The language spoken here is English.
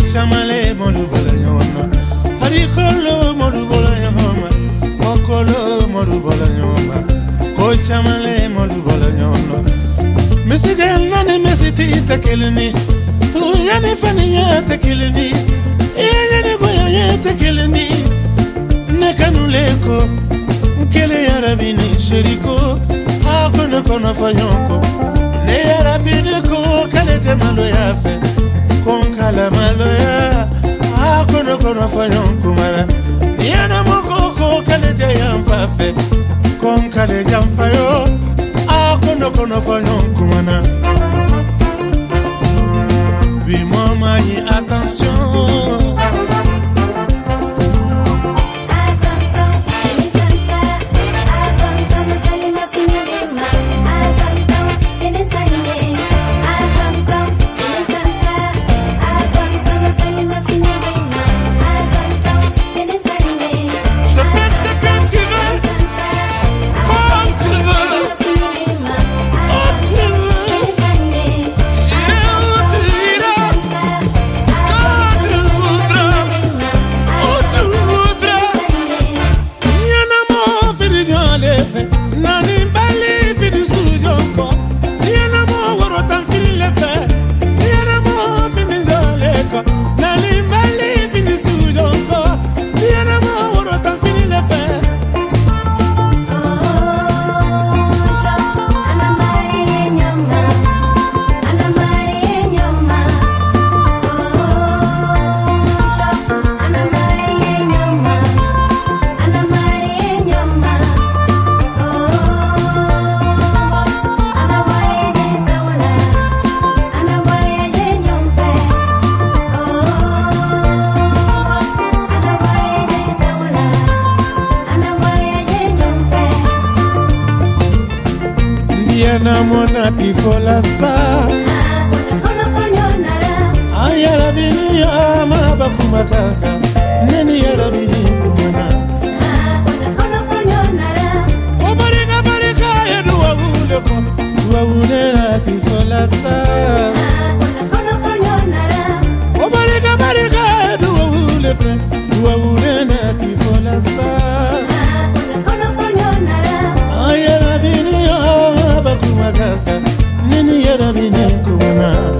chamale modu bala nyoma hari kolo modu bala nyoma okolo modu bala nyoma ko chamale modu bala nyoma misige nani misiti itakilini tu yani fani ya takilini iya yani goya ya takilini ne kanuleko nkele ya rabini sheriko. Akono kono fanyoko. Ne ya rabini ko. Kalete malo ya fe konkala maloya. Ah, akonokonofanya nkumala. Yana mokokokalete yamfafe konkale jamfayo akonokonofanya ah, nkumana bimomanyi attention. namona pikolasa nikuona